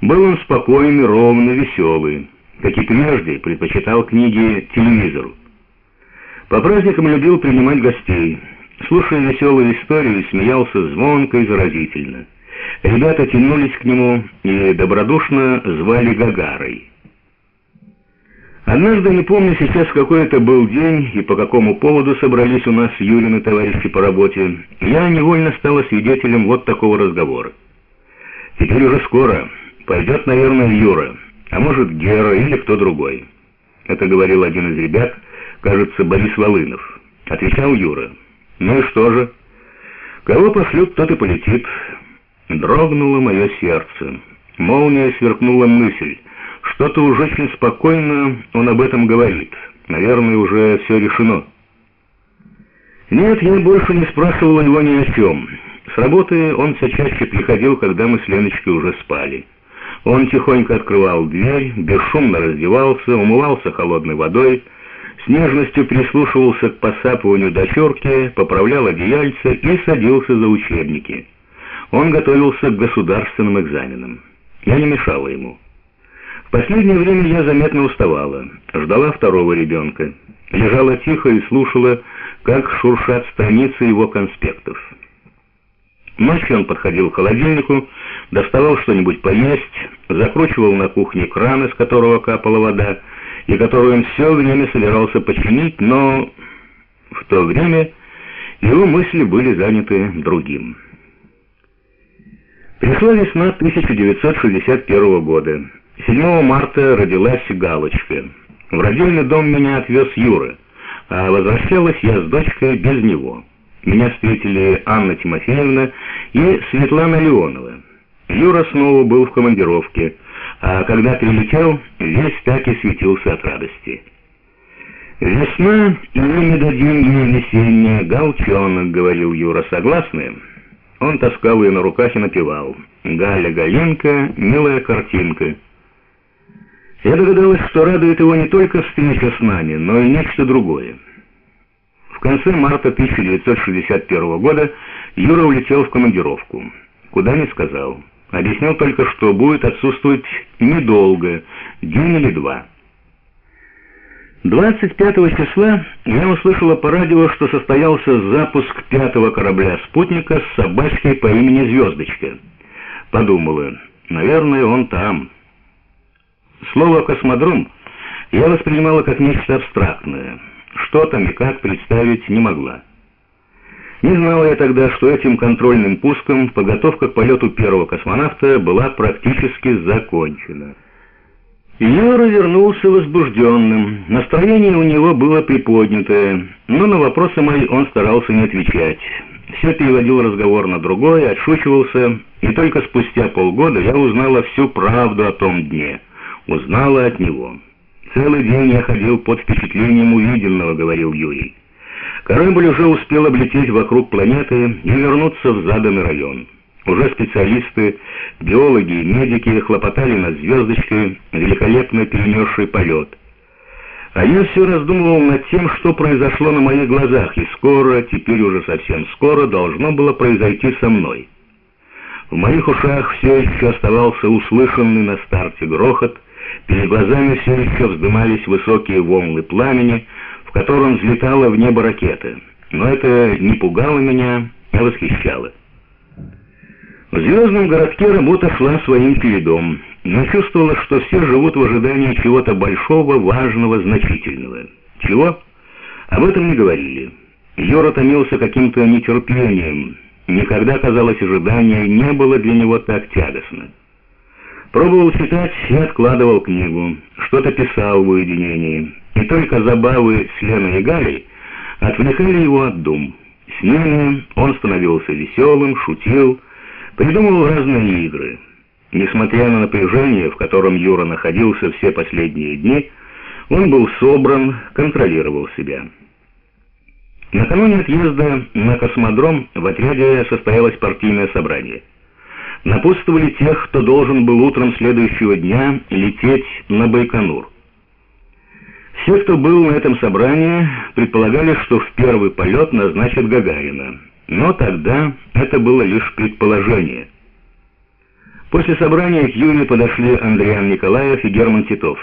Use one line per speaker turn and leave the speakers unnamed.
Был он спокойный, ровный, веселый. Как и прежде, предпочитал книги телевизору. По праздникам любил принимать гостей. Слушая веселую историю, смеялся звонко и заразительно. Ребята тянулись к нему и добродушно звали Гагарой. Однажды, не помню сейчас, какой это был день и по какому поводу собрались у нас Юрины товарищи по работе, я невольно стала свидетелем вот такого разговора. Теперь уже скоро. Пойдет, наверное, Юра, а может Гера или кто другой. Это говорил один из ребят, кажется, Борис Волынов. Отвечал Юра. Ну и что же? Кого пошлют, тот и полетит. Дрогнуло мое сердце. Молния сверкнула мысль. Что-то уже очень спокойно он об этом говорит. Наверное, уже все решено. Нет, я больше не спрашивал его ни о чем. С работы он все чаще приходил, когда мы с Леночкой уже спали. Он тихонько открывал дверь, бесшумно раздевался, умывался холодной водой, с нежностью прислушивался к посапыванию дочерки, поправлял одеяльце и садился за учебники. Он готовился к государственным экзаменам. Я не мешала ему. В последнее время я заметно уставала, ждала второго ребенка, лежала тихо и слушала, как шуршат страницы его конспектов. Ночью он подходил к холодильнику, доставал что-нибудь поесть, закручивал на кухне кран, из которого капала вода, и которую он все время собирался починить, но в то время его мысли были заняты другим. Пришла весна 1961 года. 7 марта родилась Галочка. В родильный дом меня отвез Юра, а возвращалась я с дочкой без него. Меня встретили Анна Тимофеевна и Светлана Леонова. Юра снова был в командировке, а когда прилетел, весь так и светился от радости. «Весна и мы не дадим ей весенняя, галчонок», — говорил Юра, согласны? Он таскал ее на руках и напевал. «Галя Галенка, милая картинка». Я догадалась, что радует его не только встреча с нами, но и нечто другое. В конце марта 1961 года Юра улетел в командировку. Куда не сказал. Объяснил только, что будет отсутствовать недолго, день или два. 25 числа я услышала по радио, что состоялся запуск пятого корабля-спутника с собачкой по имени Звездочка. Подумала, наверное, он там. Слово «космодром» я воспринимала как нечто абстрактное. Что там и как представить не могла. Не знала я тогда, что этим контрольным пуском подготовка к полету первого космонавта была практически закончена. Юра вернулся возбужденным. Настроение у него было приподнятое, но на вопросы мои он старался не отвечать. Все переводил разговор на другое, отшучивался, и только спустя полгода я узнала всю правду о том дне. Узнала от него. «Целый день я ходил под впечатлением увиденного», — говорил Юрий. Корабль уже успел облететь вокруг планеты и вернуться в заданный район. Уже специалисты, биологи и медики хлопотали над звездочкой, великолепно перенесшей полет. А я все раздумывал над тем, что произошло на моих глазах, и скоро, теперь уже совсем скоро, должно было произойти со мной. В моих ушах все еще оставался услышанный на старте грохот, Перед глазами все еще вздымались высокие волны пламени, в котором взлетала в небо ракета. Но это не пугало меня, а восхищало. В звездном городке работа шла своим чередом, но чувствовала, что все живут в ожидании чего-то большого, важного, значительного. Чего? Об этом не говорили. Юра томился каким-то нетерпением. Никогда, казалось, ожидание не было для него так тягостно. Пробовал читать и откладывал книгу, что-то писал в уединении. И только забавы с Леной и Галей отвлекали его от дум. С ними он становился веселым, шутил, придумывал разные игры. Несмотря на напряжение, в котором Юра находился все последние дни, он был собран, контролировал себя. Накануне отъезда на космодром в отряде состоялось партийное собрание напутствовали тех, кто должен был утром следующего дня лететь на Байконур. Все, кто был на этом собрании, предполагали, что в первый полет назначат Гагарина. Но тогда это было лишь предположение. После собрания к Юле подошли Андриан Николаев и Герман Титов.